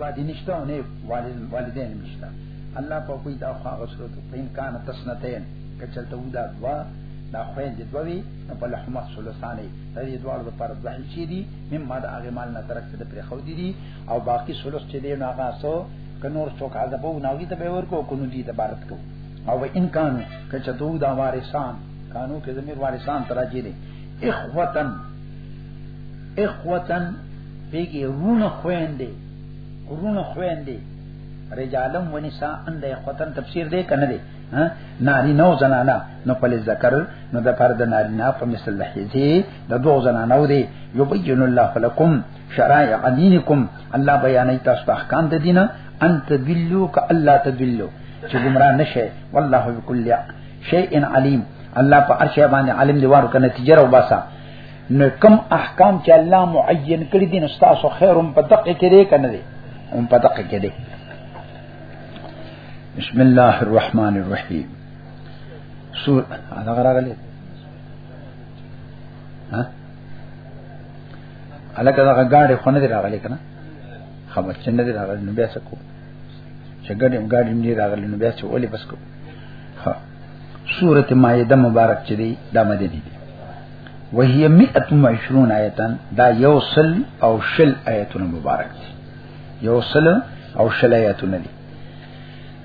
وادي نشته او نه والدین نشته الله په کوئی دا خو هغه صورت په امکان تسنتین کچلته ودا دوا دا خوین د دوی په لحمه سلسانه د دې دوه د پر ځای چي دي مما د هغه مال نه ترک څه د پر خو دي دي او باقی سلس چې دی نو هغه سو کنور څوک عذابو ناوی ته به ورکو کو نو دي د بارت کو او ان کان کچ دو دا وارثان کانو کې زمير وارثان تراجي دي اخوتن اخوتن بیگی رون خویندې رون خویندې رجالم ونساء اند اخوتن تفسیر دی کنه دی ناری نو زنانا نو پل ذکر نو د فرد ناری نا په مثل لحیزی د دو زنانو دی یبین الله لکم شرائع دینکم الله بیان ایت تاسو احکام د دینه انت دلو ک الله تدلو چې گمراه نشه والله بكل شیء علیم الله په ارشه باندې عالم دی وارو کنه تجربه واسه نو کم احکام چې الله معین کړی دي نو تاسو خیرم په دقه کې لري کنه دي هم په دقه کې لري بسم الله الرحمن الرحیم سور هغه راغلی ها الکه دا غاډه خونه دی راغلی کنه خبر چې نه دی راغلی نو بیا څه کو چې ګډم ګاډی نه راغلی نو بیا څه ولې بس کو ها سورت مائده مبارک چي دی دا مدنی دی وهي 120 آیتن دا یو سل او شل آیتونه مبارک دي یو سل او شل آیتونه دي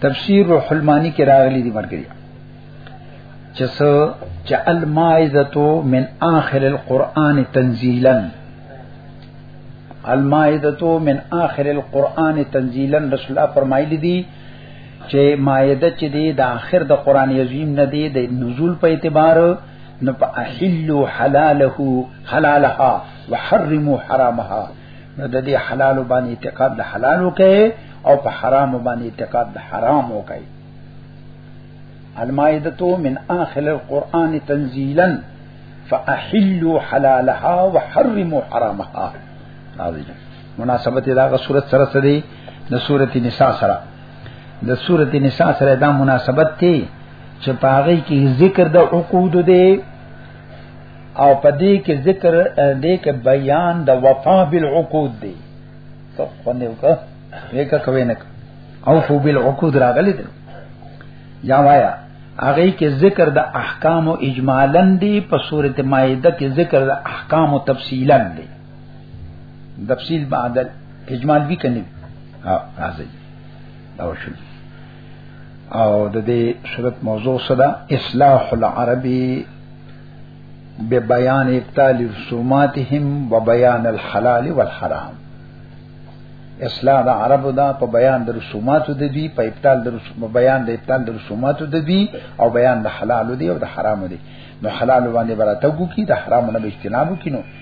تفسیر روح المانی کې راغلي دي مرګري چې سو چې المائده من آخر القرآن تنزیلا المائده من آخر القرآن تنزیلا رسول الله فرمایلی دي چې مایده چې دی د اخر د قران عظیم نه دی د نزول په اعتبار نو په احل حلاله حلالها وحرموا حرامها نو د دې حلال باندې اعتقاد د حلال وکي او په حرام باندې اعتقاد د حرام وکي المائده من اخر القران تنزيلا فاحلوا حلالها وحرموا حرامها راځي مناسبت دا غ صورت سره سره د سورۃ النساء سره د سورۃ النساء سره دا مناسبت دی چې پاغي کې ذکر د عقود دی او پدې کې ذکر دې کې بیان د وفا بالعقود دی څه باندې وکړه وکړه کوي نه او فو بالعقود راغلي دی یا وایا هغه کې ذکر د احکام اجمالاً دی په سورته مائده کې ذکر د احکام تفصیلاً دی تفصیل بعد اجمال وی کنی ها راځي دا وشو او د دې صورت موضوع صدا اصلاح العربی ببیان ابطال رسوماتهم وبیان الحلال والحرام اصلاح د عربو دا په بیان د رسوماتو د دوی په ابطال د رسوم بیان د ابطال د رسوماتو د دوی او بیان د حلال دی او د حرام دی نو حلال باندې براته کو کی د حرام نه اجتناب کینو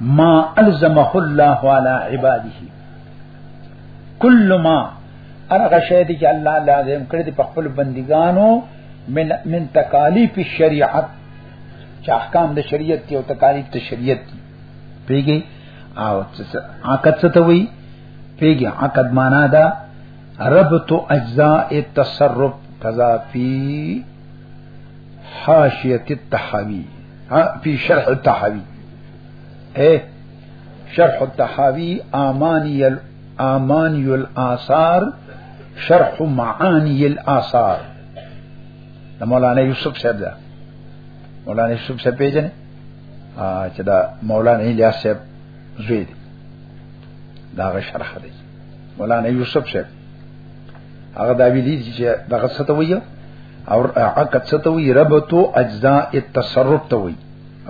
ما الزمه الله على عباده كل ما ارغه شی دی چې الله لازم کړی دی په خپل بندګانو من من تکالیف الشریعت چې احکام د شریعت دی او تکالیف د شریعت دی پیږي او عقد څه ته وی پیږي عقد معنا دا ربط اجزاء التصرف کذا فی حاشیه التحوی ها په شرح التحاوی اے شرح التحاوی امانی امانی الاثار شرح معانی الاثار د مولانا یوسف صاحب دا مولانا یوسف صاحب پیژنې چې دا مولانا الیاس صاحب زوی دی دا غ شرح دی مولانا یوسف شه هغه دا ویلي چې دغه څه ته وایي او عقد څه ته وایي ربطو اجزاء التصرف ته وایي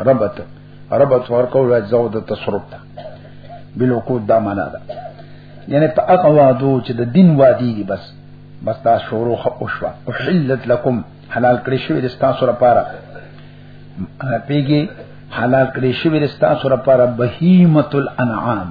ربط ربط ورکو اجزاء د تصرف ته بالوقود دا معنا ده یعنی په هغه وادو چې د دین وادي دي بس بس دا شروع او شو او حلت لكم حلال کړی شوی د تاسو لپاره پیګي حلال کړی شوی د تاسو لپاره بهیمت الانعام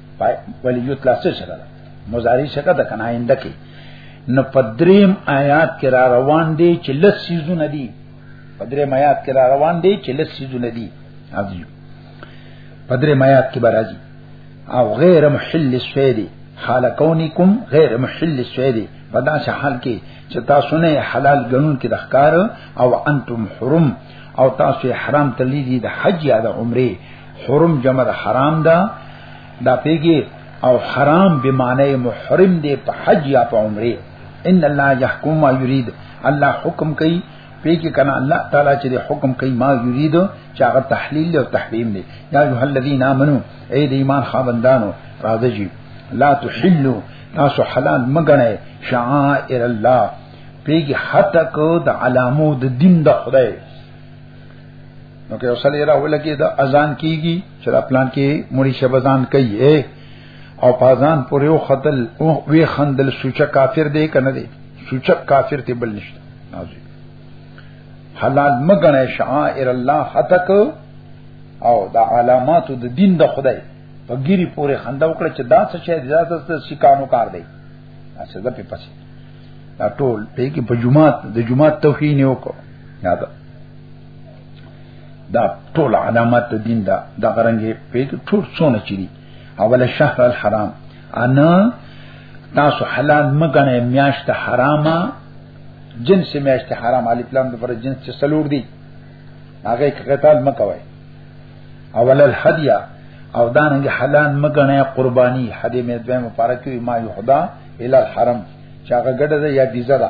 پای ولی یو تلاسه شګه مضارع شګه د کنه آینده کې نو پدریم آیات کې را روان دي چې لس سيزونه دي پدریم آیات کې را روان دي چې لس سيزونه دي عظیم پدریم آیات کې برازي او غیر محل السید حال کونکم غیر محل السید په داسې حال کې چې تاسو نه حلال ګڼون کې د ښکار او انتم حرم او تاسو حرام تللی دي د حج یا د عمره حرم جمع د حرام ده دا پیږي او حرام به معنی محرم دی په حج یا په عمره ان الله يحكم ما يريد الله حکم کوي پیږي کنه الله تعالی چې حکم کوي ما يريد چې هغه تحلیل او تحریم دی یا ایه الذین امنو اے د ایمان خاوندانو راځي جی لا تحلوا تاسو حلال مګنئ شعائر الله پیږي حتی کو د علامو د دین د خدای نو که وصل یې راول کې دا اذان کیږي چې دا پلان کې مړي شبزان کوي او پازان پر یو خدل او وی خندل سوچ کافر دی کنه دی سوچ کافر ته بل نشته نازي حلال مګنه شعائر الله حتک او دا علامات د دین د خدای په ګيري پورې خندا وکړه چې دا څه شی دی دا څه سکانو کار دی اڅه ده په پسې دا ټول په کې په جمعات د جمعات توهین وکړه یاد دا ټول علامات د دین دا د غرنګې په ټول څونه چي دي اول شهر الحرام انا تاسو حلال مګنه میاشت حرامه جنس میاشت حرام علی پلان د پر جنس چې سلور دي هغه قتال مکوي اول الحدیا او دانګ حلال مګنه قربانی حدی مې دوی مبارک ما یحدا ال الحرم چاغه ګډه یا بیزه ده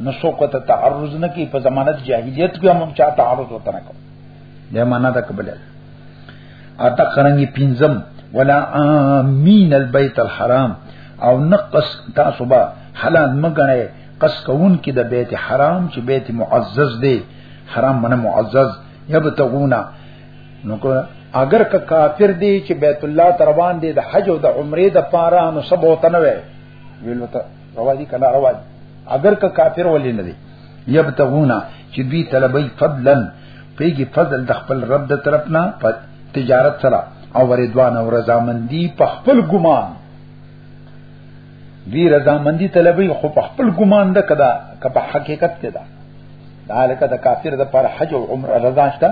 نو څوک ته تعرض نه کوي په زمانه جاهلیت کې هم چا تعرض وته نه کوي دا معنا ده کبل اته قرنګي پنځم ولا امین البیت الحرام او نقص تاسو به حلال مګنه قص کون کې د بیت حرام چې بیت معزز دی حرام منه معزز یبتغونا نو کو اگر که کافر دی چې بیت الله تروان دی د حج او د عمره د پاره نو سبوت نه وي ویلو ته روا دي کنا روا دي اگر که کافر ولې نه دي یبتغونا چې دوی طلبي فضلا پیږي فضل د خپل رب د طرف نه په تجارت سره او وردوان او رضامندي په خپل ګمان دوی رضامندي طلبي خو په خپل ګمان ده کدا که په حقیقت کې ده دا لکه د کافر د پر حج او عمره رضا شته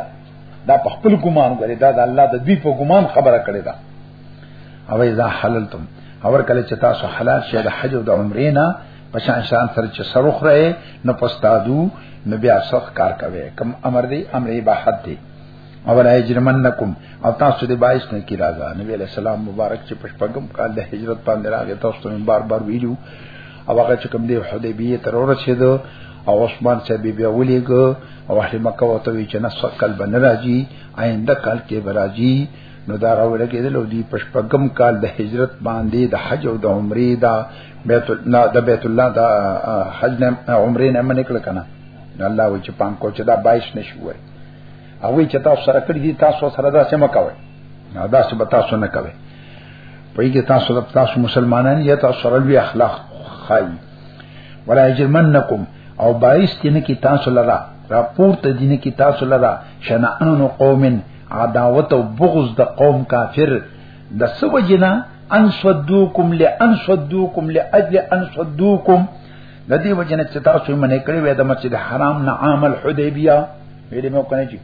دا په خپل ګمان غري دا د الله د دوی په ګمان خبره کړې ده او اذا حللتم اور کله چې تاسو حلال شې د حج او د عمرې نه پشان شان سره چې سر خره نه پستادو نو بیا سخت کار کوي کم امر دی امر عبادت دی او لا یجرمنکم او تاسو دې بایس نه کی راځه نبی علیہ السلام مبارک چې پښپګم کال د هجرت باندې راغی تاسو ته بار بار ویلو او هغه چې کوم دی حدیبیه تر ورسېدو او عثمان صاحب بیا ولېګو او اهل مکه وته وی چې نسق کل بن راځي آینده کال کې به راځي نو دا راول کېدل او دی پشپغم کال د هجرت باندې د حج او د عمرې دا بیت الله د بیت الله دا حج نه عمرې نه منې کړ کنه الله و چې پام کو چې دا بایش نشوي او وی چې تاسو سره کړی دي تاسو سره دا سم کوي نه دا څه به تاسو نه کوي په یګه تاسو د تاسو مسلمانان یا تاسو سره لوی اخلاق خای ولا یجرمنکم او بایست نه کی تاسو لرا راپورته دینه کی تاسو لرا شنعان قومن عداوت او بغض د قوم کافر د سو جنا ان صدوکم لئن صدوکم لاجل ان صدوکم د دې وجنه چې تاسو یې منې کړې وې د مسجد حرام نه عام الحدیبیه ویلې مې وکړې چې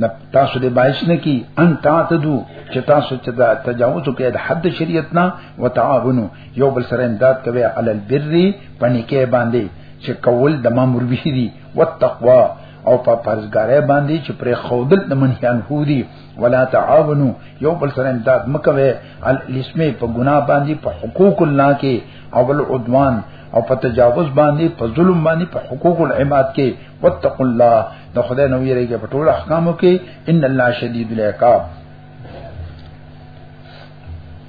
نه تاسو دې باعث نه کی ان تعتدو چې تاسو چې تجاوز کوي د حد شریعت نه وتعاونو یو بل سره امداد کوي علی البر پنیکه باندې چې کول د مامور به دي والتقوا او په پرزګارې باندې چې پر خودل د منهیان هودي ولا تعاونو یو بل سره امداد مکوي ال اسمه په ګناه باندې په حقوق الله کې او بل عدوان او په تجاوز باندې په ظلم باندې په حقوق العباد کې واتقوا الله د خدای نو یریږي په ټول احکامو کې ان الله شدید العقاب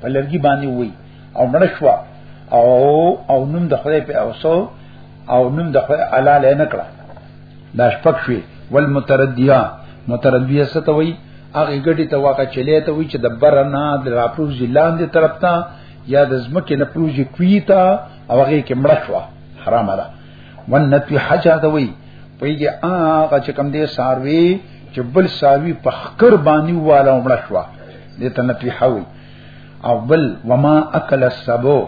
په لرګي باندې وای او مړ شو او او نوم د خدای په اوسو او نوم د خدای حلال نه کړه دا شپک شوی والمتردیه متردیه ستوي هغه ګټي ته واقع چلے ته وی چې د برنا د راپروز ځلان دي طرف ته یا د زمکه نه پروژي کوي ته او هغه کې مړ شو حرام ده ونتوی حجا ته وی پیږي هغه چې کم دې ساروي چې بل ساوي په خکر باندې والا مړ شو دې ته نتیحه وي او بل وما اکل السبو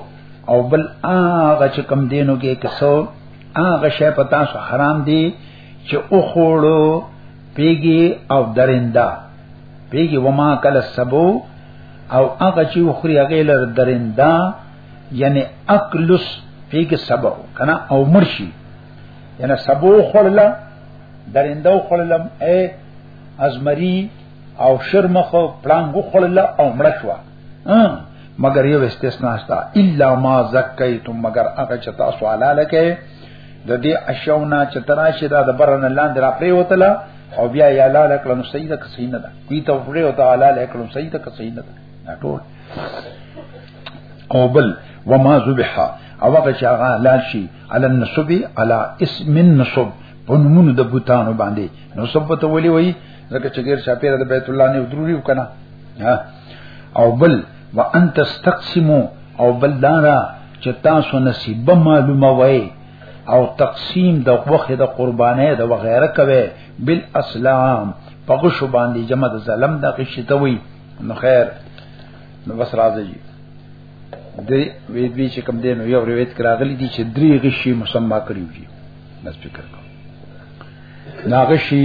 او بل هغه چې کم دینو کې کسو هغه شی په تاسو حرام دی چې او خوړو پیګي او درنده پیګي وما اکل السبو او هغه چې خوري هغه لر درنده یعنی اکلس پیګي سبو کنه او مرشي یعنی سبو خړلا درنده خړلم اے ازمری او شرمخ پړنګ وخړل او مړ شو مگر یو استثناء شته الا ما زکیتم مگر هغه چې تاسو حلاله کې د دې اشونا چې تراشه دا د برن لاندې را پری وتله او بیا یا لاله کړم سیده که سینه ده کوي ته پری او تعالی لاله کړم سیده که سینه ده ټول او بل وما ذبحا او هغه چې هغه لال شي علی النصب علی اسم النصب په نمونه د بوتانو باندې نو سبته ولي وای ځکه چې غیر شاپیر د بیت الله نه ضروري وکنه او بل وان تستقسمو او بل دارا چې تاسو نصیب معلومه وای او تقسیم د وخت د قربانې د وغیره کوي بل اسلام په غشو باندې جمع د ظلم د قشته وي نو خیر نو بس راځي د وی دوی چې کوم دین یو روایت کراغلی دي چې درې غشي مسما کړی وي بس فکر کوم ناغشي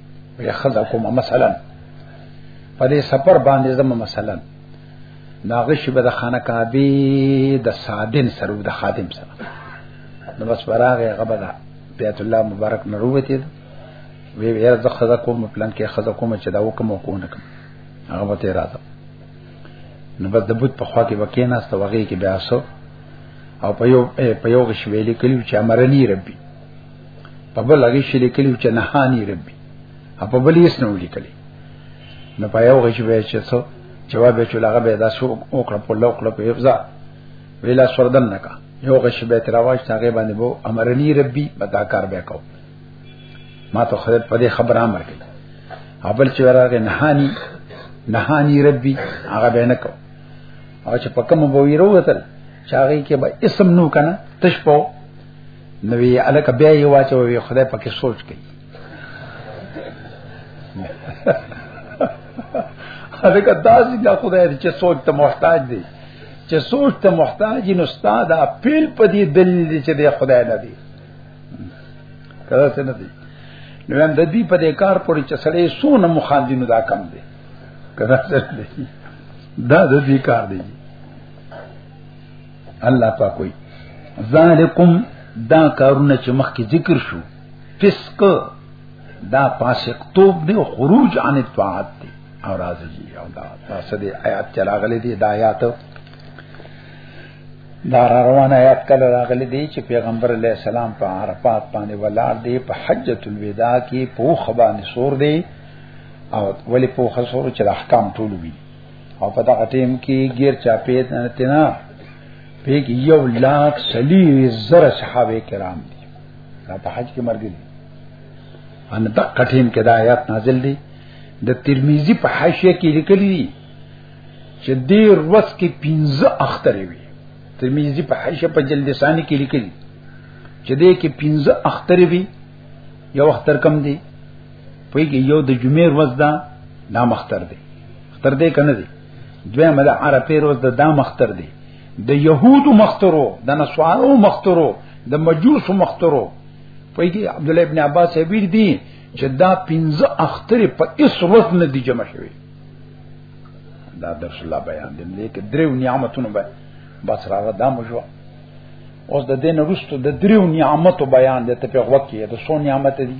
وی خزه کومه مثلا په دې سفر باندې زمو مثلا ناغه شی به د خانه کعبه د سادن سره د خادم سره نو بس براغه غبدا بیت الله مبارک نه روته وی وی د خزه کوم پلان کې خزه کوم چې دا وکم او کو نه کوم هغه به تیر راځه نو بس د بوت په خوا کې وکیناست وغه کې بیا سو او په یو په یو غشویلې کلیو چې امرنی ربي په بل هغه شي لیکلی چې نه هاني ربي په بل یې سنو لیکلی نو په یو غږ به چې څو جواب یې چې لغه به دا شو او کړ په لو کړ په افزا ویلا سردن نکا یو غش به تراواش هغه باندې وو امرنی ربي بدا کار به کو ما ته خدای په دې خبره امر کړ ابل چې راغې نهانی نهانی ربي هغه به نکو او چې پکم وو یې وروتل چاغې کې به اسم نو کنه تشپو نو وی الک بیا یې واچو وی خدای پکې سوچ کوي الک داسې دا خدای دې چې سوچ ته محتاج دی چې سوچ ته محتاج نو استاد اپیل په دې دلیل دی چې د خدای نه دی کله څه نه دی نو هم د دې په دې کار پورې چې سړی سونه مخاندینو دا کم دی کله څه نه دی دا د دې کار دی الله پاک وي ذالکم دا کارونه چې مخکې ذکر شو فسق دا فاسق توب دی او خروج عن الطاعت دی او راځي او دا تاسو دې آیات چې راغلي دي دا آیات دا روان آیات کله راغلي دي چې پیغمبر علی السلام په عرفات باندې ولار دی په حجۃ الوداع کې په خبان سور دی او ولی په خسور چې احکام ټول وی او په دغه ټیم کې غیر چا پیت نه تینا پیګ یو لاک سلی زر صحابه کرام دي دا په حج کې مرګ دي ان دغه ټیم کې دا آیات نازل دي د ترمذی په حاشیه کې لیکلي دي چې دې ورځ کې 15 اخترې وي ترمذی په حاشیه په جلد ثانی کې لیکلي چې دې کې 15 اخترې وي یو اختر کم دي په کې یو د جمعې ورځ دا دا مختر دی مختر دی کنه دی دوی مله عرفه ورځ دا دا مختر دی د يهودو مخترو د نصارو مخترو د مجوسو مخترو په کې عبد الله ابن عباس عبیر دی چې دا پنځه اختر په اس ورځ نه دی جمع شوی دا درس الله بیان دی لیکن دریو نعمتونه به بس راغه دا مجو اوس د دین وروسته د دریو نعمتو بیان دی ته په وخت کې د سو نعمت دی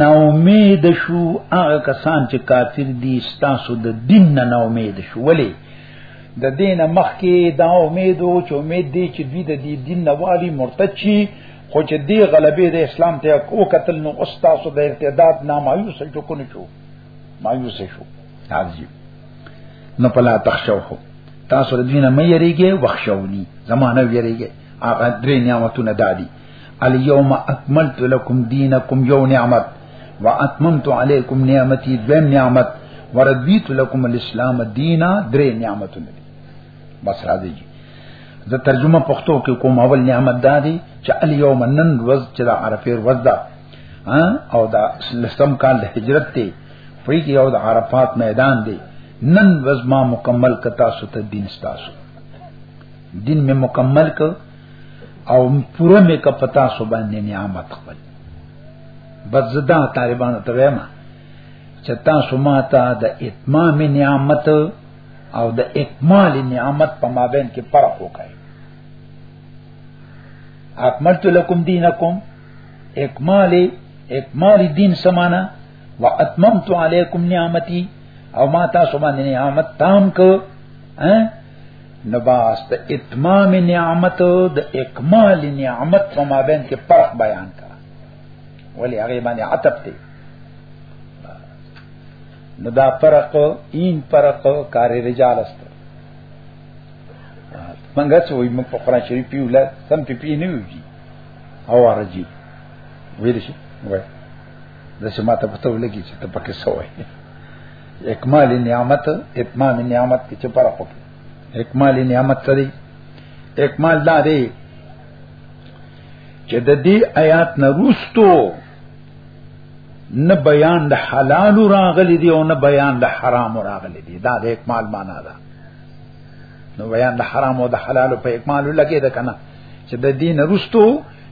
نا امید شو هغه کسان چې کافر دي ستاسو د دین نه نا امید شو ولی د دین مخ کې دا امید او چې امید دی چې دوی د دې دین نه والی مرتد شي خو چې دی غلبې د اسلام ته کو قتل نو استاسو د ارتداد نه مایوس شو کو نه شو مایوس شو عجیب نو پلا تخشوه تاسو د دینه مې یریږي وښونی زمانه یریږي هغه درې نعمتونه دادي الیوم اکملت لکم دینکم یو نعمت واتممت علیکم نعمتي دویم نعمت وردیت لکم الاسلام دینا درې نعمتونه دي بس راځي زه ترجمه پښتو کې کوم اول نعمت دادي چې الیوم نن ورځ چې د عرفه ورځ ده او دا لسم کال د هجرت ته پرې کې او د عرفات میدان دی نن ورځ ما مکمل کتا سو ته دین ستاسو دین می مکمل ک او پوره می ک پتا سو باندې نعمت خپل بس زدا طالبانو ته وایم چې تاسو ما ته د اتمام نعمت او د اکمال نعمت په مابین کې فرق وکړئ اکملت لکم دینکم اکمال اکمال دین سمانا و اتممت علیکم نعمتی او ما تاسو باندې نعمت تام کو نباس د اتمام نعمت د اکمال نعمت په مابین کې فرق بیان کا ولی هغه باندې عتب دی نو دا فرق این فرق کار رجال است منګه څه وي موږ په قران شریف یو لا سم پی پی نه ویږي او ارجی ویل شي وای د سماته پته ولګي چې ته پکې سوې اکمال نعمت اتمام نعمت کې څه فرق وکړي اکمال نعمت څه دی اکمال دا دی چې د دې آیات نه روستو نه بیان د حلال راغلي دی او نه بیان د حرام راغلي دی دا د اکمال معنا ده نو بیان د حرام او د حلال په اکمال لګي ده کنه چې د دین رستو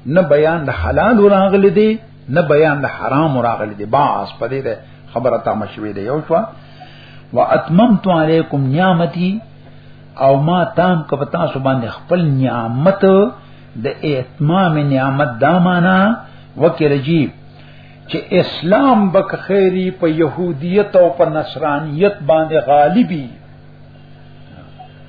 نه بیان د حلال راغلي دی نه بیان د حرام راغلی دی باس پدې ده خبره تا مشوي دی یو شو واتممت علیکم نعمتي او ما تام کپ تاسو باندې خپل نعمت د اتمام نعمت دا معنا وکړي چې اسلام بک خیری په يهودیت او په نصرانیت باندې غالبي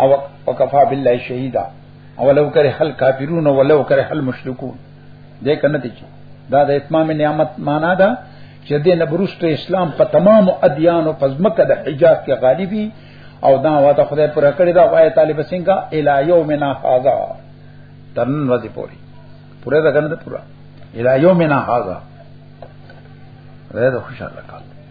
او وکفا بالله شهیدا اولو کرے حل کافرون ولو کرے حل مشرکون دې کنه دي دا د اتمام نعمت معنا ده چې دې نبرست اسلام په تمام ادیان او پزمکه د حجاز کې غالبي او دا واده خدای پر کړی دا وای طالب سنگا الی یومنا هاذا تن ورځې پوری پوره دا کنه پورا الی یومنا هاذا زه خوشاله کال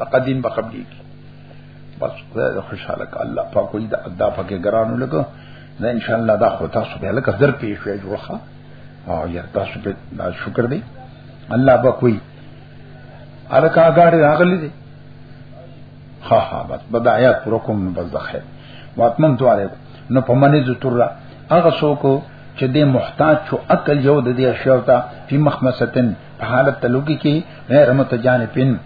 دغه دین به قبلي کی بس خدای خوشاله ک الله پاک وي دا ادا پکې ګرانو لګو نه ان شاء الله دا خو تاسو به لکه در پیښ وي جوړه او یا تاسو په شکر دی الله به کوئی الکا غاړي راغلي دي ها ها بس بدايات پر کوم بس ځخه واتمن تواله نو په منځ تر هغه څوک چې د محتاج شو عقل یو د دې اشیاء ته په مخمستن په حالت تلوګي کې غیر متجانفین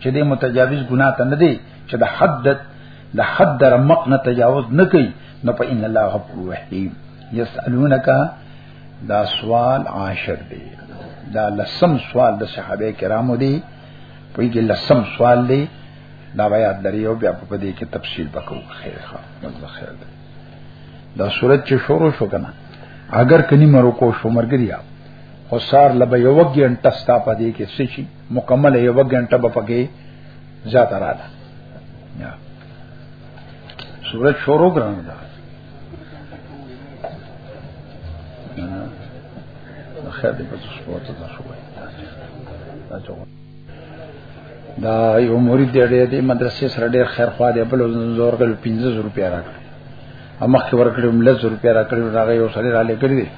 چې دې متجاوز ګناه ته نه دی چې د حد د حد در مق نه تجاوز نه کوي نو په ان الله غفور رحیم یسالونک دا سوال عاشر دی دا لسم سوال د صحابه کرامو دی په کې لسم سوال دی دا بیا دریو بیا په دې کې تفصیل وکړو خیر ښه مزه خیر دی دا صورت چې شروع شو کنه اگر کني مرو کو شو مرګریا خو سار لبه یو وګینټه ستا په دې کې سچي مکمل یو غنټه به پکې زیات رااله یا سورج شروع کړم دا خیر دې په سپورت ته شو دا چوغه دا یو مرید دی ډېر دی مدرسې سره ډېر خیر خوا دی بل زور کل 1500 روپیا راکړي اما خبر کړم لز روپیا راکړي راغی یو سړی را لګړي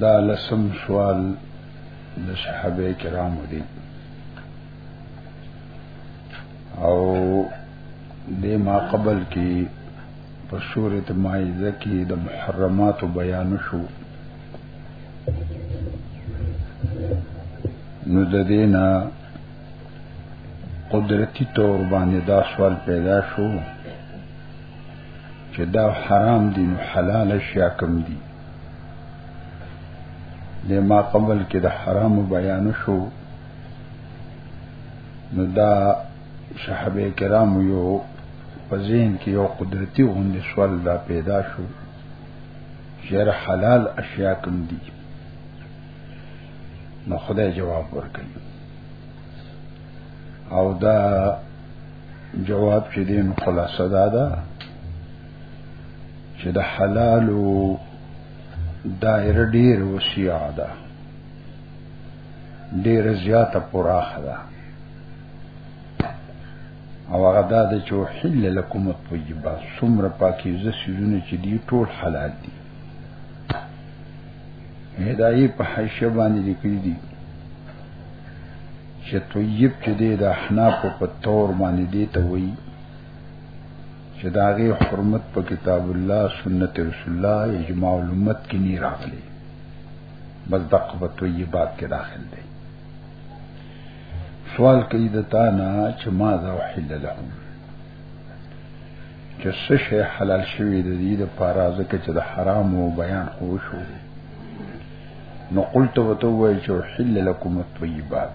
دا لسم سوال د صحابه کرامو دی او د ما قبل کې په سورۃ مائده کې د محرمات بیان شو نو د دینا قدرتی طور باندې دا سوال پیدا شو چې دا حرام دي نو حلال شي کوم دي د ما قبل کې د حرام بیان شو نو دا صحابه کرام یو په ذهن کې یو قدرتي غوندې سوال دا پیدا شو شعر حلال اشیاء کوم دي نو خدای جواب ورکړي او دا جواب چې دین خلاصه ده چې د حلالو دایره ډیر وسیع ده ډیر زیاته پراخه ده او هغه دا د چې حل لكم الطيبات څومره پاکیزه سيزونه چې دي ټول حلال دي هدايه په حشه باندې لیکلي دي چې طيب چې دی د احناف په تور باندې دی ته وایي چې دا غي حرمت په کتاب الله سنت رسول الله اجماع الامت کې نه راغلي بس دقه په طیبات کې داخل دي سوال کوي د تا نه چې ما ذا وحل لهم چې څه شی حلال شوی د دې لپاره ځکه چې د حرام او بیان خو شو نو قلت وتوي چې حل لكم الطيبات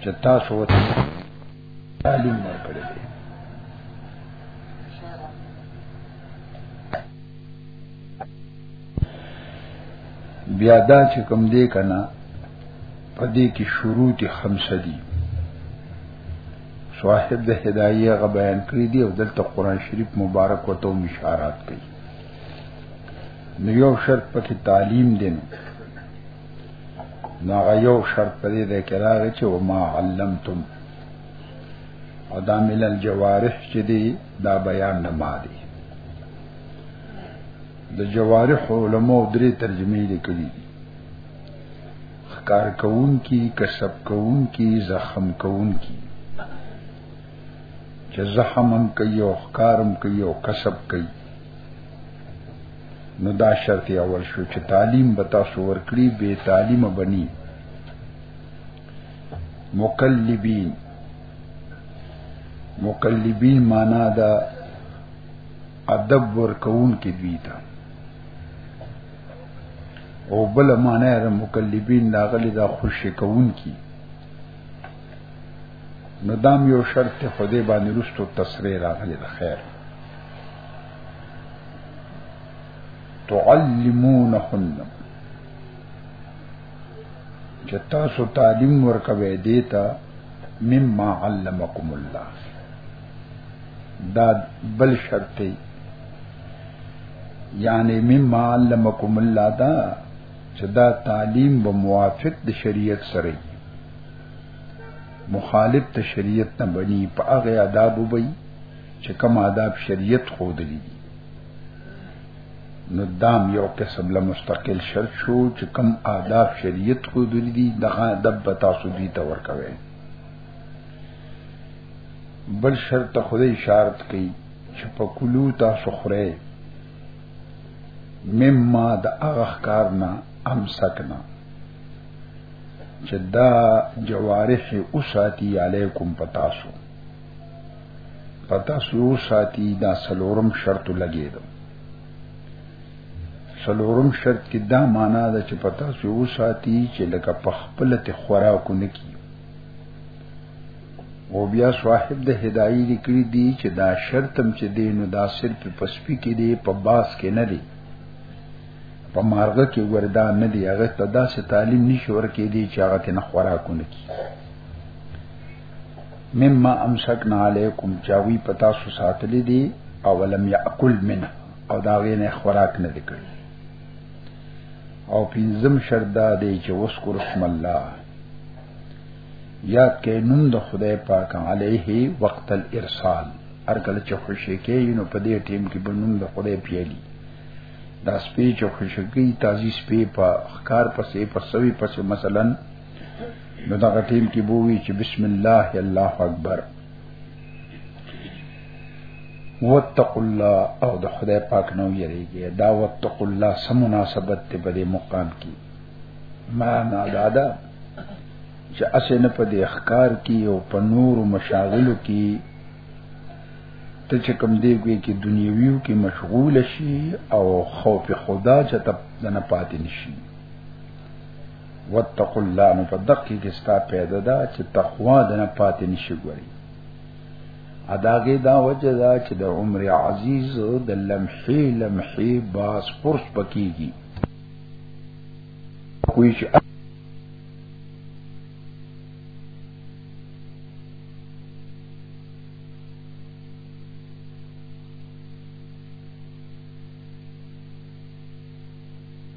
چې تاسو وته تعلیم ورکړی دی بیا دا چې کوم دی کنه په دې کې شروط خمسه دي صاحب د هدايه غ بیان کړی دی او دلته قران شریف مبارک وته اشارات کوي نو یو شرط پکې تعلیم دینو نو هغه یو شرط پرې ده کې راغی چې وما علمتم او دا مل الجوارح چې دی دا بیان نه ما دی د جوارح علماء درې ترجمه لیکلي دي خکار کون کی کسب کون کی زخم کون کی چې زخم هم کوي او خکارم کوي او کسب کوي نو دا شرط اول شو چې تعلیم به تاسو ورکړي به تعلیم بني مقلبین مقلبین معنا دا ادب ورکون کې دی تا او بل معنا د مقلبین دا غلي دا خوشی کون کی نو دام یو شرط خدای باندې رستو تصریح راغلی د خیر تعلمونهن چې تاسو تعلیم ورکوي دیتا مما علمکم الله دا بل شرط دی یعنی مما علمکم الله دا چې دا تعلیم به موافق د شریعت سره مخالف ته شریعت نه بني په هغه آداب وبي چې کوم آداب شریعت خو دلی دي نو دام یو قسم له مستقل شرط شو چې کوم آداب شریعت خو دلی دي دغه ادب تاسو دي ته ورکوي بل شرط خدای اشارت کوي چې په کلو تاسو خره مما د هغه کار نه امسکنا چې دا جوارح اوساتی علیکم پتاسو پتا سو ساتي دا سلورم شرط لګي دو سلورم شرط کې دا معنا ده چې پتا سو ساتي چې لکه پخپل ته خوراکو نه کی او بیا صاحب د هدايي لیکلي دي چې دا شرطم چې دین نو دا صرف په سپی کې دی په باس کې نه دی په مارغه کې وردا نه دی هغه ته داسې تعلیم نشور کې دی چې هغه ته نه خوراکونه کی مما امسکنا علیکم چاوی پتا سو ساتلی دی او لم یاکل منه او دا غینه خوراک نه دی کړی او پینځم شرط دا دی چې وذکر اسم الله یاد کې نوم د خدای پاک علیه وقت الارسال هر کله چې خوشی کې نو په دې ټیم کې به نوم د خدای پیالي دا سپی چې خوشی کې تازي سپی په خکار پسې پسوي پسې مثلا نو دا ټیم کې بووي چې بسم الله الله اکبر واتقوا الله او د خدای پاک نو یریږي دا واتقوا الله سم مناسبت ته په دې مقام کې ما نه دادا چې اسه نه په دې اخکار کې او په نور مشاغلو کې ته چې کم دی کوي کې دنیویو کې مشغول شي او خوف خدا چې ته نه پاتې نشي واتقوا الله نو په دقیق کې ستا پیدا ده چې تقوا د نه پاتې نشي ګوري اداګه دا وجه دا چې د عمر عزیز د لمحې لمحې باس پرس پکېږي کوئی چې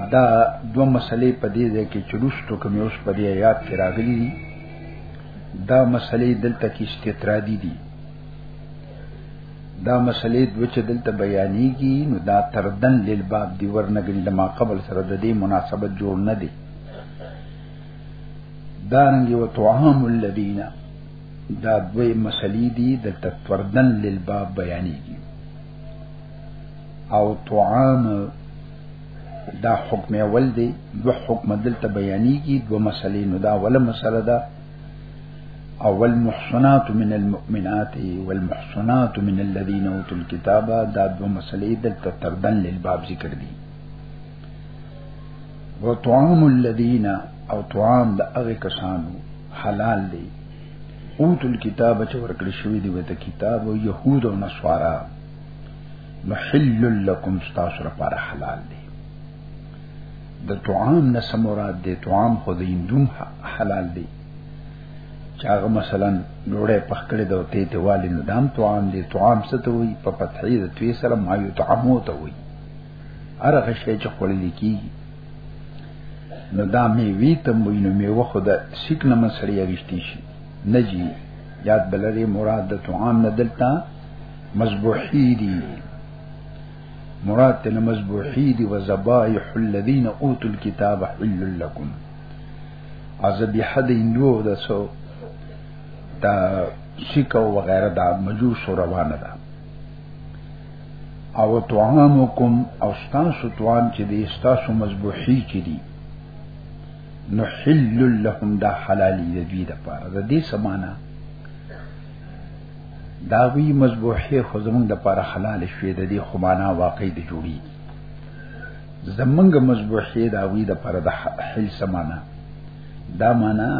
ادا دوه مسلې په دې ځای کې چلوستو کوم اوس په دې آیات کې راغلي دي دا مسلې دلته کې استطرادي دي دا مسلې د وچ دلته بیانېږي نو دا تردن للباب دی ورنګل د ما قبل سره د دې مناسبت جوړ نه دی دارنګي و توهم الذین دا دوی مسلې دي د تفردن للباب بیانېږي او طعام دا حکم اول دی دو حکم دلته بیانېږي دو مسلې نو دا ولا مسله ده اول محصنات من المؤمنات والمحصنات من الذين اوتوا الكتاب دا دو مسلې دلته تردن للباب ذکر دي وطعام الذين او طعام د هغه کسانو حلال دی اوتل کتاب چې ورکړی شوی دی وته کتاب او يهود او نصارا محل لکم ستاسو لپاره حلال دی د طعام نه سمورات دی طعام خو د هندوم حلال دی چې هغه مثلا ډوړې پخکړې د وته ته والی نو دام طعام دی طعام څه ته وي په فتحې د توې سره ما یو طعامو ته وي ارغه شی چې خړلې کیږي نو دا میوی ته مو نو میوه خو د سیک نه مسړی اړیشتي شي نجی یاد بلری مراد د طعام نه دلته مذبوحی دی مراد تن مذبوحی دی و زبائح الذین اوتو الكتاب حل لکم عذبی حد اندو دا سو دا شکو وغیرہ دا مجوس و روانه دا او طعامکم او ستاسو طعام چې دی ستاسو مذبوحی چې دی نحل لهم دا حلالی دی د پاره د دې سمانه دا وی مذبوحه خو زمونږ د پاره حلال شوې د دې خو معنا واقعي د جوړي زمونږ مذبوحه دا وی د پاره د حل سمانا دا معنا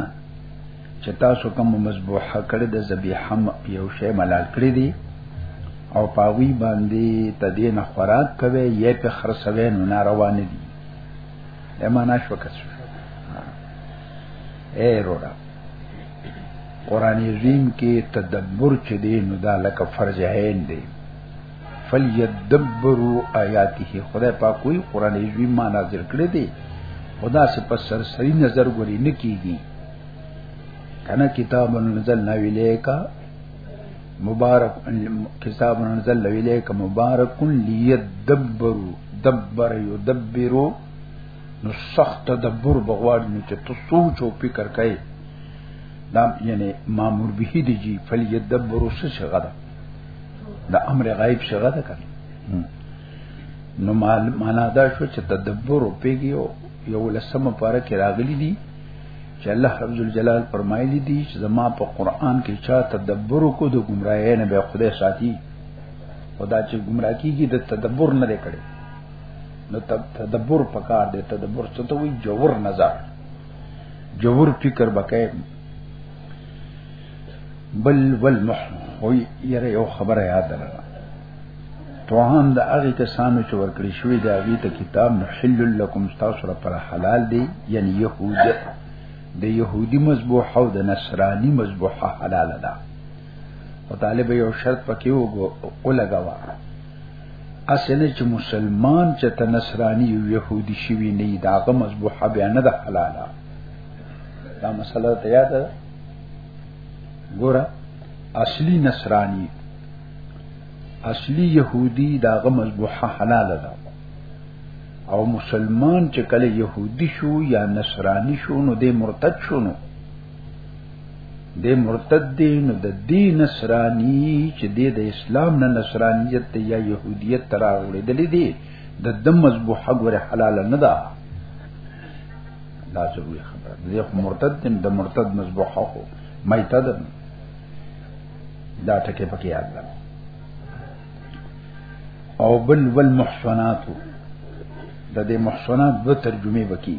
چې تاسو کوم مذبوحه کړی د ذبیحه یو شی ملال کړی دی او پاوی باندې تدین خوراک کوي یې په خرڅوي نو ناروا نه دي امانا شو کڅو اے روړه قران عظیم کې تدبر چې دی نو دا لکه فرض عین دی فلیدبروا آیاته خدای پاک کوئی قران عظیم ما نازل کړی دی خدا سے پس سرسری نظر ګوري نه کیږي کنا کتاب نزل نو الیکا مبارک کتاب نزل نو الیکا مبارک لیدبروا دبر یدبروا نو سخت تدبر بغواړي نو چې ته سوچ او فکر کوي دا یعنی مامور به دي جی فلیدبر وس څنګه ده دا امر غیب څنګه ده کړي نو معنا دا شو چې تدبر او پیګي او یو لسمه پاره کې راغلي دي چې الله عز وجلال فرمایلی دي چې زما په قران کې چا تدبر کو د گمراهی نه به خدای ساتي خدا چې گمراه کیږي د تدبر نه لري نو تدبر پکار دی تدبر څه ته وی جوور نظر جوور فکر بکې بل ول مح وی یره یو خبره یاد درنه توهان د هغه کسانو چې ورکړی شوی دا غي ته کتاب محل لكم تاسو پر حلال دی یعنی يهود د يهودي مذبوح او د نصراني مذبوح حلال ده او طالب یو شرط پکې وګو او لګاوه اسنه چې مسلمان چې ته نصرانی او يهودي شوی نه داغه مذبوحه بیا نه ده حلاله دا مسله ته یاد ده ګوره اصلي نصرانی اصلي يهودي داغه مذبوحه حلاله ده او مسلمان چې کله يهودي شو یا نصرانی شو نو د مرتد شو نو د مرتد دی نو د دین نصرانی چې د د اسلام نه نصرانیت ته یا يهودیت ته راغلی دلی دی د د مذبو حګور حلال نه ده دا ضروري خبره دی خو مرتد دی د مرتد مذبو حق مایته ده دا ټکی پکې یاد ده او بل ول محصنات د دې محصنات به ترجمه وکړي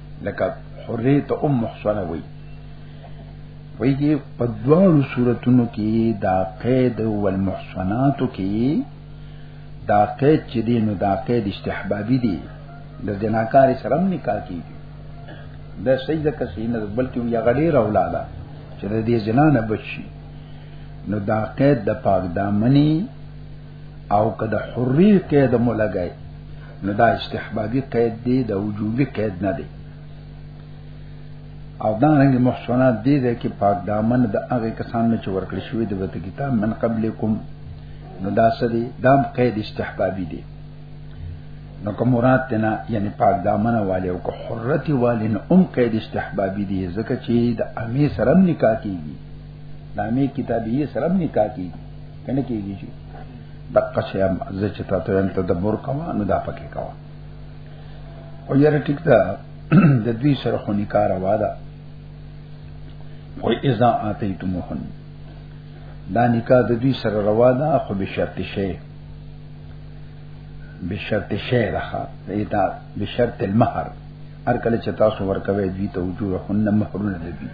لکه حریت ام محسنه وی ویږي په دوه صورتونو کې دا قید او المحسنات کې دا قید چې دین او دا قید استحبابي دي د جناکار سره نکاح کیږي د سیده کسي نه بلکې یا غړي راولاده چې د دې جنا نه بچي نو دا قید د پاک دامنی او کده حری قید ملګای نو دا استحبابي قید دی دا وجوبي قید نه دی او دا رنګ محسنات دی ده کې پاک دامن د هغه کسان نه چې ورکړ شوی د وته کتاب من قبلکم نو دا سدي دام قید استحبابي دی نو کوم مراد تنا یعنی پاک دامن والے او حرت والے نه ام قید استحبابي دی ځکه چې د امي سرم نکاح کیږي د امي کتابي سرم نکاح کیږي کنه کیږي چې دقه شی زه چې تاسو ته تدبر کوم نو دا پکې کوم او یاره ټیک ده د دوی سره خو نکاح روا ده خو اذا اتیتموهن دا نکاح د دوی سره روا ده خو به شرط شی به شرط شی راخه دا به شرط المهر هر کله چې تاسو ورکوي دوی ته وجوه هن مهرونه دوی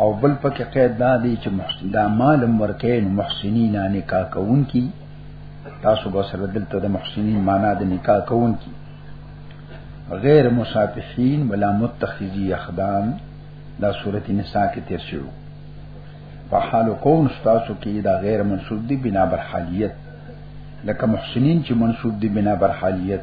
او بل پکې قید دا دی چې محسن دا مالم ورکین محسنین نکاح کون کی تاسو به سره دلته د محسنین معنا د نکاح کون کی غیر مصافحین ولا متخذی اخدان دا صورت نساء کې تیر شو په حال کون تاسو کې دا غیر منصوب دی بنا بر حالیت لکه محسنین چې منصوب دی بنا بر حالیت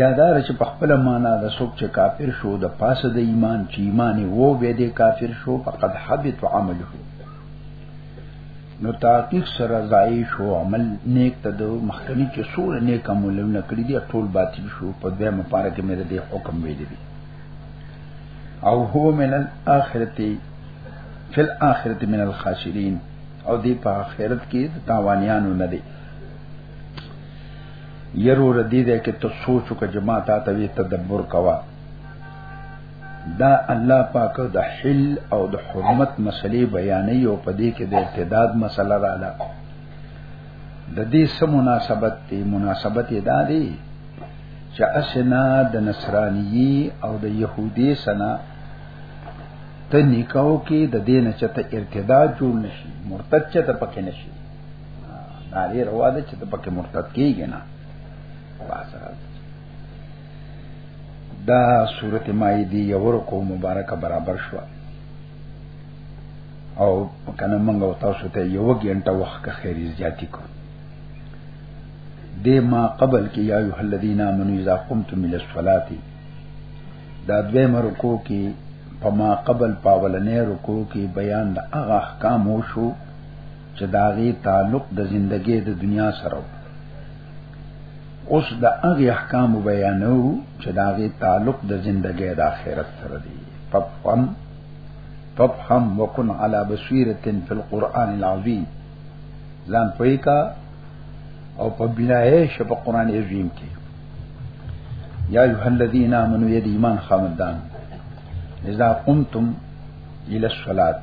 یادار چې په خپل معنا د څوک چې کافر شو د پاسه د ایمان چې ایمان وو به د کافر شو فقد حبط عمله نو تحقیق سره ځای شو عمل نیک ته د مخکنی چې سور نیک عملونه کړی دي ټول باطل شو په دې مپاره کې مې د حکم ویلې دي او هو من الاخرته فی الاخرته من الخاسرین او دی په آخرت کې تاوانیانو نه دی یرو ردی ده کې ته سوچ وکړه جما تا ته وی تدبر کوا دا الله پاک د حل او د حرمت مسلې بیانې او پدې کې د اعتداد مسله را ده د دې سم مناسبت دی مناسبت یې دا دی چې اسنا د نصرانیي او د يهودي سنا ته نکاو کې د دین چته ارتداد جوړ نشي مرتد چته پکې نشي دا دې روا ده چې ته پکې مرتد کیږي نه بس دا سورته مائده یو رکو مبارکه برابر شو او کنه موږ او تاسو ته یو غنټه وخت که خیر زیاتی کو دې ما قبل کې یا ایه الذین آمنوا اذا قمتم الى الصلاه دا دوی مرکو کې په ما قبل پاولنې رکو کې بیان د هغه احکام وشو چې داغي تعلق د زندګۍ د دنیا سره اوس د هغه احکام بیانو چې داغي تعلق د زندګۍ د آخرت سره دی ففهم ففهم وکن علی بصیرت فی القرآن العظیم ځان پوی کا او په بنایې شپ قرآن عظیم کې یا ایه الذین آمنوا ید ایمان خامدان اذا قمتم الى الصلاه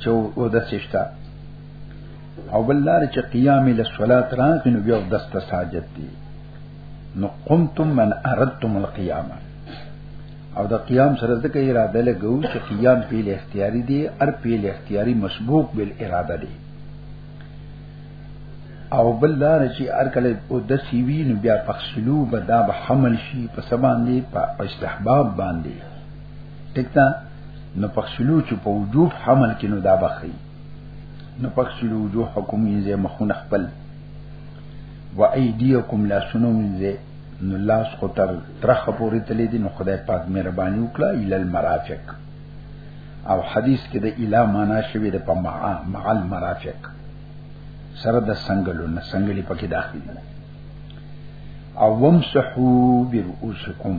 چې او د سشتا او بل لار چې قیام له صلات راغی نو بیا د ست ساجد دی نو قمتم من اردتم القیامه او د قیام سره د کې اراده لګو چې قیام پیل اختیاري دی ار پیل اختیاري مسبوق بل اراده دی او بل لار چې ار کله او د سی وی نو بیا پخسلو به دا به حمل شي په سبان دی په استحباب باندې ټکتا نو پخشلو چې په وجوب حمل کې نو دا بخي نو پخشلو وجوه حکم یې زه مخونه خپل و ایدیکم لا شنو منځه نو لاس خو تر ترخ پورې تلې دي نو خدای پاک مهرباني وکړه ال المرافق او حدیث کې د اله معنا شوی د په مع مع المرافق سره د سنگلو نه سنگلی پکې داخلي او ومسحو برؤسکم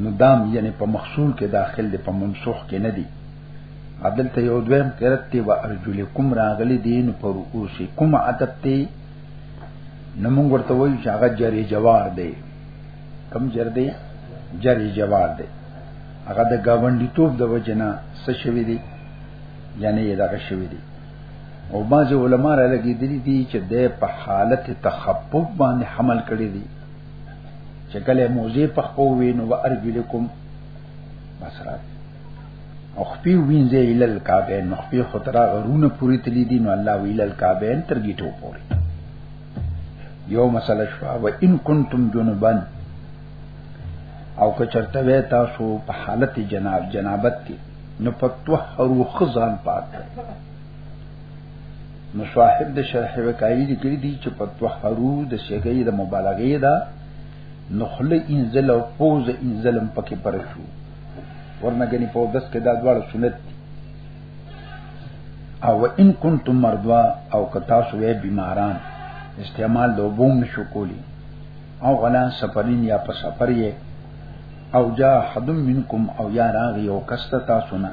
نو دام یعنی په مخصول کې داخل دی په منسوخ کې نه دی عدل ته یو دویم قرت دی و ارجلکم راغلی دی نو پر اوسی کوم عدد دی نو موږ ورته وایو چې هغه جری جوار دی کم جر دی جری جوار دی هغه د گاونډي توپ د وجنه څه شوی دی یعنی یې دغه شوی دی او بعض علما را لګیدلی دي چې د په حالت تخبب باندې حمل کړی دی چې کله موزي په خپو وینو و ارجلکم بسرا او خپي وینځي ال الکعبین نو خپي خطرا غرونه پوری تللی دي نو الله ویل الکعبین تر گیټو پوری یو مسله شو و ان کنتم جنبان او که چرته وې تاسو په حالت جناب جنابت کې نو پتوه او خزان پاک مصاحب د شرح وکایي لیکلي دي چې په توحرو د شګي د مبالغې دا نخله انزل او پوز انزلم پکې پر شو ورنه غني په داس کې دا دواړه سنت دي او ان کنتم مرضوا او کتا سوې بیماران استعمال د وبوم نشو کولی او غلا سفرین یا په سفر یې او جا حدم منکم او یا راغ یو کست تاسو نه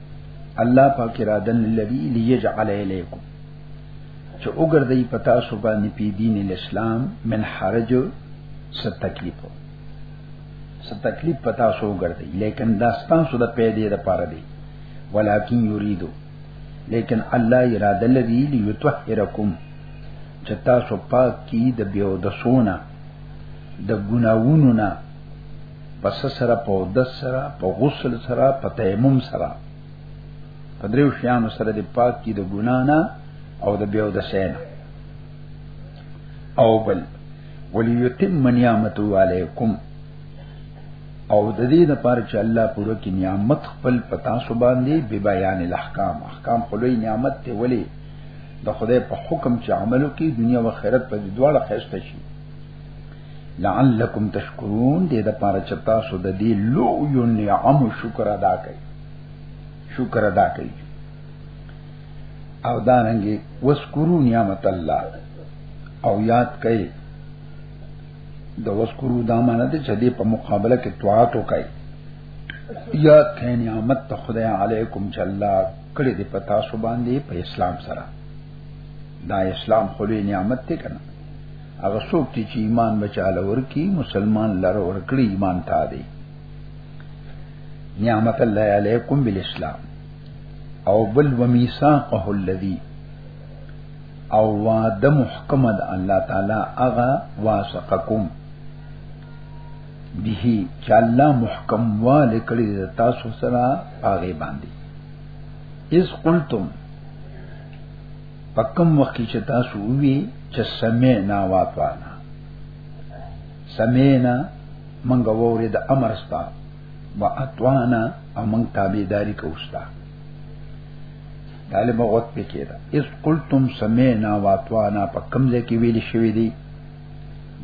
الله پاک را دن لري ليجعل اليكم چې وګرځي پتا سو باندې پی دین الاسلام من حرج ست تکلیف ست تکلیف پتا سو وګرځي لیکن داستان سو د پیدې د پاره دی ولکن یریدو لیکن الله اراده لري ليطهرکم چې تاسو پاک کی د بیو د سونه د ګناوونو نه پس سره په ودس سره په غسل سره په تیمم سره په دریو شیانو سره د پاک کی د ګنا نه او د بیو د سینا او بل وليتم نعمتو علیکم او د دې لپاره چې الله پوره کې نعمت خپل پتا سو باندې به بیان الاحکام احکام خلوی نعمت ته ولی د خدای په حکم چې عملو کې دنیا او آخرت په دواړه خسته شي لعلکم تشکرون دې د پاره چې تاسو د دې لوی نعم شکر ادا کړئ شکر ادا کړئ او دانګي وشکرو نعمت الله او یاد کړئ د وشکرو دا معنی ده چې دې په مقابله کې طاعت وکړئ یاد کړئ نعمت ته خدای علیکم چې الله کړې دې پتا سو باندې په اسلام سره دا اسلام خو نعمت ته کنه هغه څوک چې ایمان بچاله ورکی مسلمان لار ورکړي ایمان تا دی نعمت الله علیکم بالاسلام او بل ومیثاقه الذی او وعده محکم د الله تعالی هغه واسقکم به چې الله محکم وال کړی تاسو سره هغه باندې اس قلتم پکم وخت کې چې تاسو وی چې سمعنا واطعنا سمعنا منګ ووري د امر ستا واطعنا او منګ تابعداري کوستا طالب وخت په کې دا اس قلتم سمعنا واطعنا پکم ځای کې ویل شوې دي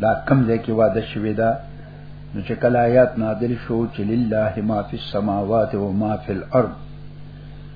دا کم ځای کې واده شوې ده نو چې کله آیات نازل شو چې لله ما فی السماوات و ما فی الارض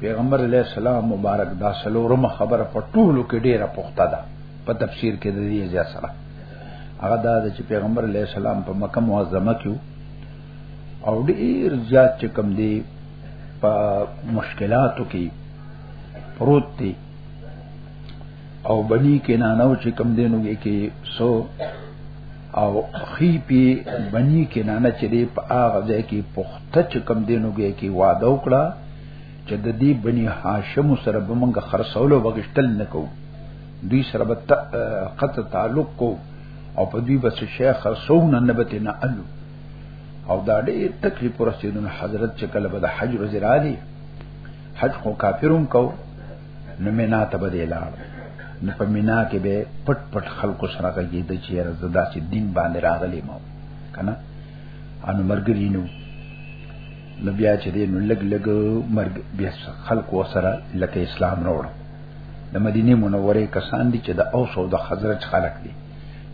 پیغمبر علیہ السلام مبارک دا سلورم خبره په ټولو کې ډیره پخته ده په تفسیر کې د دې ځای سره هغه دا چې پیغمبر علیہ السلام په مکه معظمه کې او ډیر زیات چې کم دی په مشکلاتو کې پروت دی او بنی کې نانو چې کم دینو کې سو او خی پی بنی کې نه نه چری په هغه ځای کې پخته چې کم دینوږي کې واده وکړه چې د دې بنی هاشم سره به موږ خرڅولو وغشتل نکو دوی سره به قطع تعلق کو او په دوی بس شیخ خرڅونه نبت نه الو او دا ډېر تکلیف رسیدون حضرت چې کله به د حج ورځ را دي حج خو کافرون کو نو مینا ته به لاړ نو په مینا کې به پټ پټ خلکو سره غږی د چیر زدا چې دین باندې راغلی مو کنه انو مرګری نو نو بیا چې دین لګ لګ مرګ بیا خلکو سره لکه اسلام راوړ د مدینه منوره کسان دي چې د اوس او د حضرت خلک دي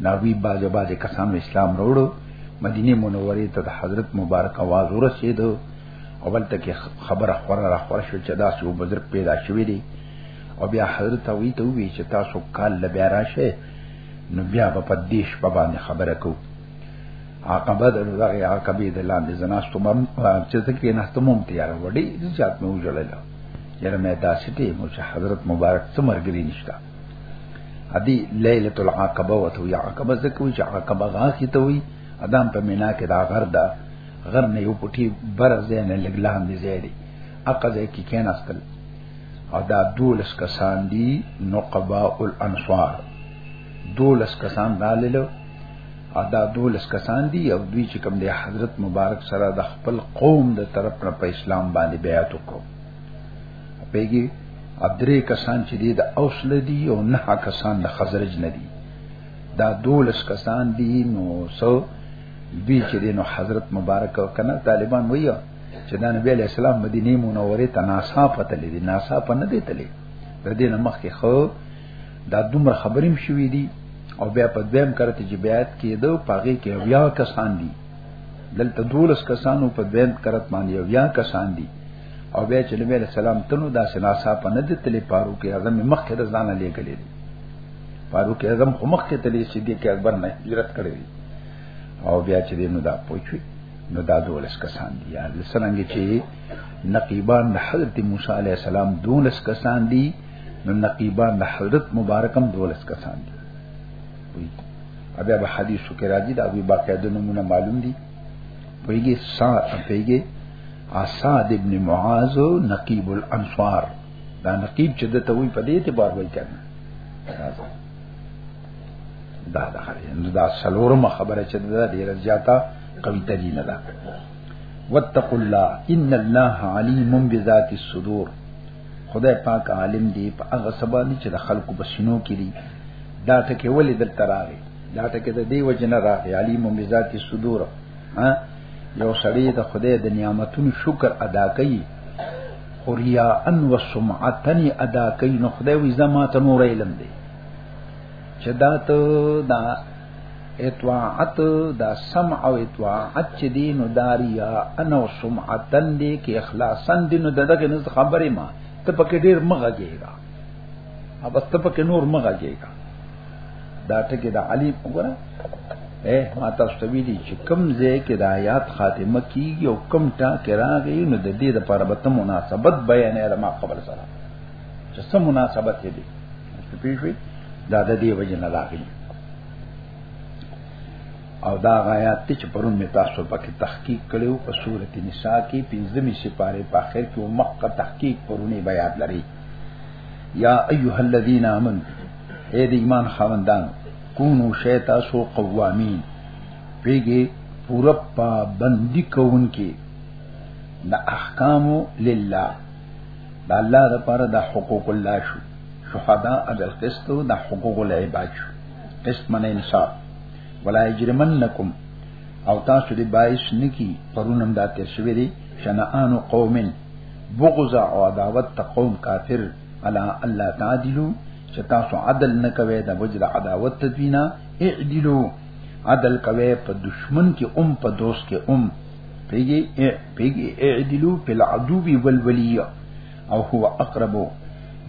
ناوی باز باز کسانو اسلام راوړو مدینه منوره ته د حضرت مبارک आवाज ورسېدو او بل ته کې خبره خوره را خوره شو چې دا سو بزرګ پیدا شوی دی او بیا حضرت وی ته وی چې تاسو کال ل بیا راشه نو بیا په دیش په باندې خبره کو عقبه د دغه عقبه د لاندې زناستو مم چې ځکه نه تموم تیار وړي د ذات مې وجړل یره مې داسې ته مو چې حضرت مبارک څمر ګری نشتا ادي ليله العقبه وتو یا عقبه ځکه چې عقبه غاخي ته وی ادم په مینا کې دا غر ده غر نه یو پټي بر ځای نه لګلان دي ځای دي اقا ځای کې کېناستل او دا دولس کسان دي نقبا الانصار دولس کسان راللو او دا دولس کسان دي او دوی چې کوم دی حضرت مبارک سره د خپل قوم د طرف نه په اسلام باندې بیعت وکړو پیږي ادرې کسان چې دي د اوس لدی او نه کسان د خزرج نه دي دا دولس کسان دي نو سو دوی چې دینو حضرت مبارک او کنه طالبان وایي چې د نبی علی السلام مدینه منوره ته ناسا پتلې دي ناسا په نه دی تلې د دې نه مخکې خو دا دومره خبرې شوې دي او بیا په دویم کرته چې بیات کېدو پاګه کې بیا کسان دي دلته دولس کسانو په دویم کرت باندې بیا کسان دي او بیا چې نبی علی السلام تنو دا سناسا په نه دی تلې پارو کې اعظم مخکې د ځان لې کړې دي فاروق اعظم خو مخکې تلې صدیق اکبر نه هجرت کړې او بیا چې نو دا پوښوي نو دا دولس کسان دي یا لسرنګ چې نقیبان د حضرت موسی علی السلام دولس کسان دي نو نقیبان د حضرت مبارکم دولس کسان دي وی بیا به حدیثو کې راځي دا وی باقاعده نمونه معلوم دي پیږي سا پیږي اساد ابن معاذ نقیب الانصار دا نقیب چې د توي په دې اعتبار وای کنه دا دا خبره دا سلورم خبره چې دا ډیره زیاته قوی دلیل ده واتقوا الله ان الله علیم بذات الصدور خدای پاک عالم دی په هغه سبا چې د خلکو بسینو کې دی دا ټکه ولې د تراغه دا ټکه د دی وجنه راغی علیم بذات الصدور ها یو سړی د خدای د نعمتونو شکر ادا کوي خوریا ان و سمعتنی ادا کوي نو خدای وي زما ته نور علم دی چې دا ته دا اطاعت دا سمع او اطاعت چې دین او داریا ان او سمعتن دې کې اخلاصا دین او دغه نه خبرې ما ته پکې ډیر مغه کېږي اب ته پکې نور مغه کېږي دا ټکی دا علی وګوره اے ما تاسو ته ویلي چې کم ځای کې د آیات خاتمه کیږي او کم ټا کې راغی نو د دې لپاره به ته مناسبت بیانې ما خبر سره چې څه مناسبت دی چې پیښوي دا د دې وجه نه راغلی او دا غایات چې پرون می تاسو پکې تحقیق کړو په صورت نساء کې پنځمې سپاره په اخر کې مخکې تحقیق پرونی بیان لري یا ایها الذین آمنوا اے د ایمان خاوندان کونو شیتا سو قوامین پیګه پورا پابندی کوونکې د احکام لله دا الله د پاره د حقوق الله شو شهدا ابل قسط د حقوق العباد شو قسط من انصاف ولا یجرمنکم او تاسو دې باعث نکی پرونم دا تیر شوی دی شنآن قوم بغض او عداوت ته قوم کافر الا الله تعدلو چې تاسو عدل نه کوي د وجد عداوت ته دینا اعدلو عدل کوي په دشمن کې ام په دوست کې ام پیږي پیږي اعدلو په العدو والولیا او هو اقربو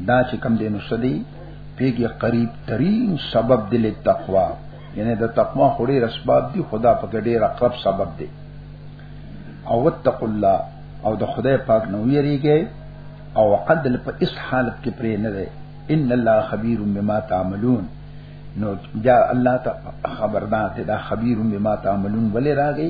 دا چې کم دینو سدي پیږي قریب ترين سبب دل تقوا یعنی د تقوا خوري رسباب دي خدا په ډېر اقرب سبب دي او وتق الله او د خدای پاک نو یریږي او عدل په اس حالت کې پرې نه ده ان الله خبير بما تعملون نو جا الله ته خبردار ته دا خبير بما تعملون ولې راغی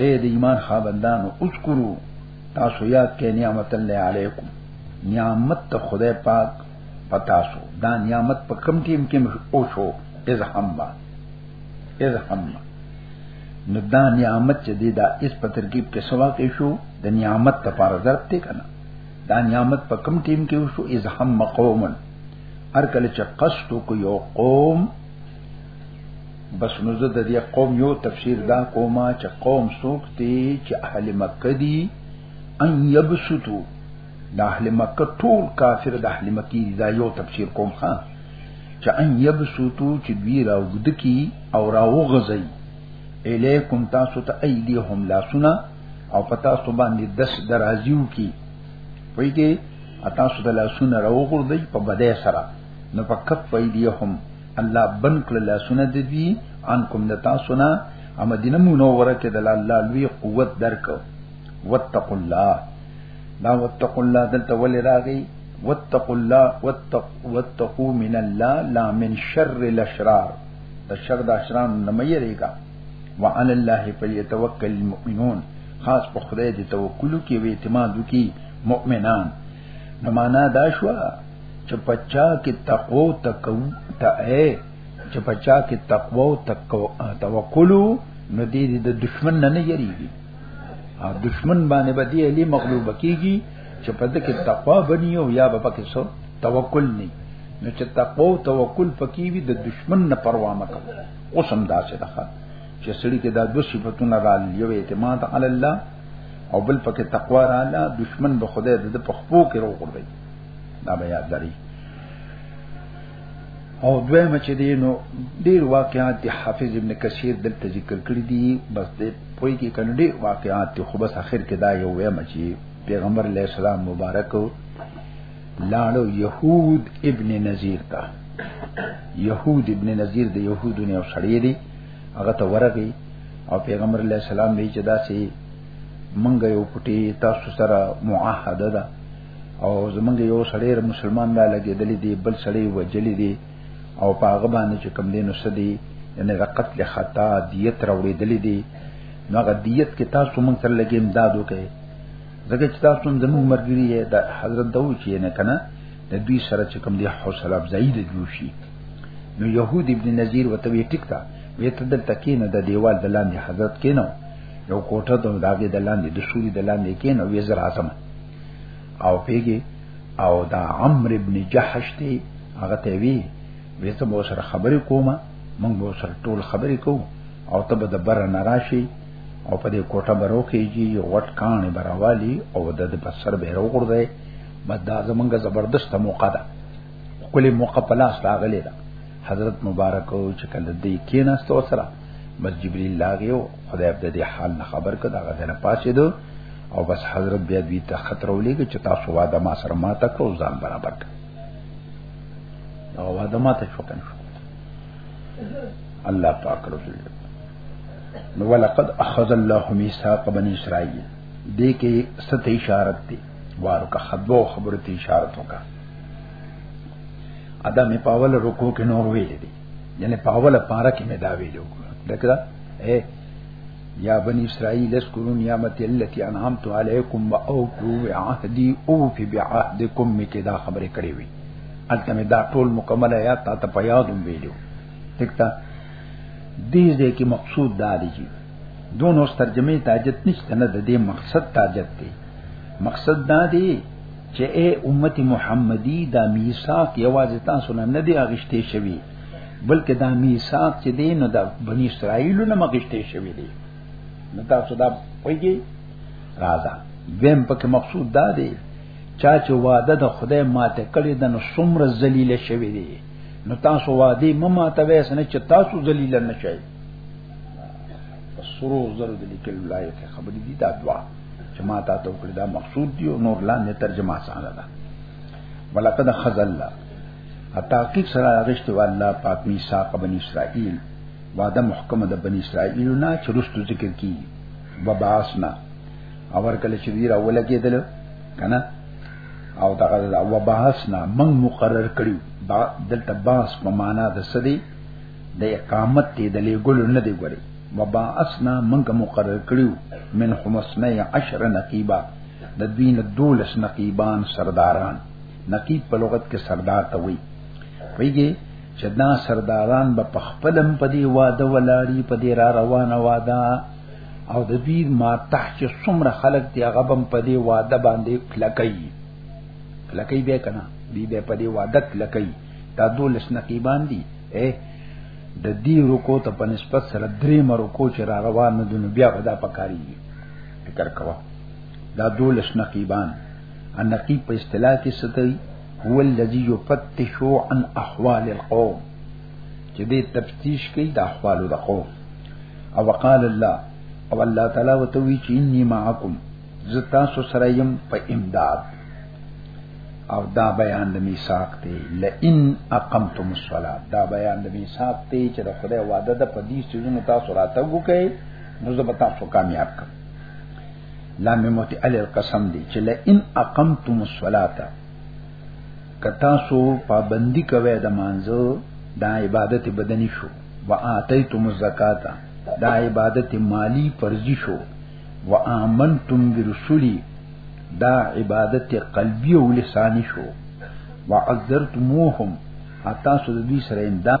اے د ایمان خاوندانو اذکرو تاسو یاد کې نعمت الله علیکم نعمت ته خدای پاک پتا سو دا نعمت په کم ټیم کې او شو از همبا از همبا نو دا نعمت چې دی دا اس په ترکیب کې سوا کې شو د نعمت لپاره ضرب دی کنه دا نعمت په کم ټیم کې وشو از هم قومن هر کله چې قصد کو یو قوم بس نو زه د دې قوم یو تفسیر دا کومه چې قوم څوک دی چې اهل مکه دي ان یبسطو د اهل مکه ټول کافر د اهل مکه دي دا یو تفسیر کوم ها چې ان یبسطو چې دوی راوګد کی او راوغزي الیکم تاسو ته ایدیهم لاسونه او پتا سو باندې دس درازیو کی وای کی تاسو د لاسونه راوغړدی په بده سره نو په کف ایدیهم الله بن کړ لا سنت دی ان کوم د تاسو نه ا مدینه منوره کې د الله لوی قوت درک واتقوا الله دا واتقوا الله دلته ولې راغی واتقوا الله واتقوا من الله لا من شر الاشرار د شر د اشرار نه مې ریګا وعلى الله فليتوكل المؤمنون خاص په خدای دې توکل وکي او اعتماد وکي مؤمنان نو معنا دا شو چې پچا کې تقوا او تقو ته چې پچا کې تقوا او تقو توکل نو دې د دشمن نه نه یریږي او دشمن باندې به دې علی مغلوب کیږي چې په دې کې تقوا بنی او یا به پکې سو توکل نه نو چې تقوا او توکل پکې وي د دشمن نه پروا مکه اوس هم داسې ده چې سړی کې دا دوه صفاتونه رال یو اعتماد علی الله او بل پکې تقوا رااله دشمن به خدای د په خپو کې وروړي دا بیا دري او دویم چې دی نو ډیر واقعات دی حافظ ابن کثیر دلته ذکر کړی دی بس دې پوي کې کنه ډیر واقعات دی خو بس اخر کې دا یو وایم چې پیغمبر علیہ السلام مبارک لاړو يهود ابن نذیر تا يهود ابن نذیر د يهودو نه سړی دی هغه ته ورغی او پیغمبر علیه السلام دی چې داسې منګه یو پټي تاسو سره معاهده ده او زمونږ یو سړی مسلمان را لګېدلې دی بل سړی وجلې دی او په هغه باندې چې کم دینو سدي یعنی د قتل خطا دیت راوړې دلې دی نو هغه دیت کې تاسو مونږ سره لګې امداد وکړي ځکه چې تاسو زموږ مرګري یې د حضرت داوود چې نه کنه د دوی سره چې کوم دی حوصله افزایی د جوشي نو يهود ابن نذیر وته وی ټیک تا وی ته د تکینه د دیوال د لاندې حضرت کینو یو کوټه د داګه د لاندې د سوري د لاندې کینو وی زر اعظم او پیګي او دا عمرو ابن جحش دی هغه ته وی وی ته مو سره خبرې کومه موږ به سره ټول خبرې کو او ته به د بر نه راشي او په دې کوټه برو کېږي یو وټ کانې براوالي او د د بسر به روغړ دی بس دا زمونږ زبردست موقع ده کلی موقع پلاس راغلی ده حضرت مبارک او چې کله دې کېناست او سره بس جبريل لاغيو خدای په دې حال نه خبر کړه هغه دنه پاسې دو او بس حضرت بیا دوی ته خطر ولېږي چې تاسو واده ما سره ما ته کړو ځان برابر کړ او واده ما ته شو کنه الله پاک رسول نو ولقد اخذ الله ميثاق بني اسرائيل دې کې ست اشارت دي وارو کا خدو خبر تی اشاره تو کا ادا می پاول رکو کې نور ویل دي یعنی پاول پارا کې می دا ویلو دکړه اے یا بنی اسرائیل اذکروا نعمت التي انعمت علیکم واوفوا بعهدی اوفی بعهدکم می کې دا خبره کړې وي الته می دا ټول مکمل یا تا ته پیادوم ویلو دکتا دې دې کې مقصود دا دی دون اوس ترجمه ته حاجت نشته نه د دې مقصد ته حاجت دی مقصد دا دی چې اے امت محمدی دا میثاق یوازې تاسو نه نه دی اغشته شوی بلکې دا میثاق چې دی نو د بنی اسرائیل نه مغشته شوی دی نو تاسو دا وایي راځه ویم پکې مقصود دا دی چا چې وعده د خدای ماته کړی د نو څومره ذلیل شوی دی نو تاسو وادي مما ته وسنه چې تاسو ذلیل نه شئ سرو زر د لیکل لایق خبرې دي دا دوا چې ما تا ته وکړه دا مقصود دی او نور لاندې ترجمه اسانه ده ولقد خذلنا تحقیق سره غشت والله پاک میثاق بنی اسرائیل وعده محکمه د بنی اسرائیل نه چې رستو ذکر کی وباسنا اور کله چې دی راول کېدل کنه او دا او باسنا من مقرر کړی دلته باس په معنا د سدي د اقامت ته د لګول نه دی ګوري وبا اسنا منګه مقرر کړیو من خمسنا عشر نقیبا د دین دولس نقیبان سرداران نقیب په لغت کې سردار ته وایي پیږي چې دا سرداران به په خپلم په دی واده ولاړی په دی را روانه واده او د دې ما تحت چې څومره خلک دی هغه بم په دی واده باندې کلکې کلکې به کنه دی به په دی واده کلکې دا دولس نقیبان دي اے د دې رکو ته په نسبت سره درې مرکو چې را روان نه دي بیا به دا پکاري فکر کوا دا دولس نقیبان ان نقیب په اصطلاح کې ستوي هو الذي يفتش عن احوال القوم چې دې تفتیش کوي د احوال د قوم او وقال الله او الله تعالی وتوی چې اني معکم زه تاسو سره يم په امداد او دا بیان د میثاق دی لئن اقمتم الصلاه دا بیان د میثاق دی چې د خدای وعده ده په دې سيزونو تاسو راته وکړئ نو زه به تاسو کامیاب کړم لام موت ال القسم دی چې لئن اقمتم الصلاه کتا سو پابندی کوي د مانزه دا عبادت بدنی شو واتیتم الزکات دا عبادت مالی فرضی شو وآمنتم برسولی دا عبادت قلبی او لسانی شو وعذرتموهم حتا سو د دوی سره امداد